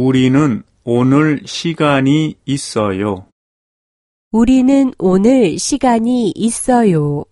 우리는 오늘 시간이 있어요. 우리는 오늘 시간이 있어요.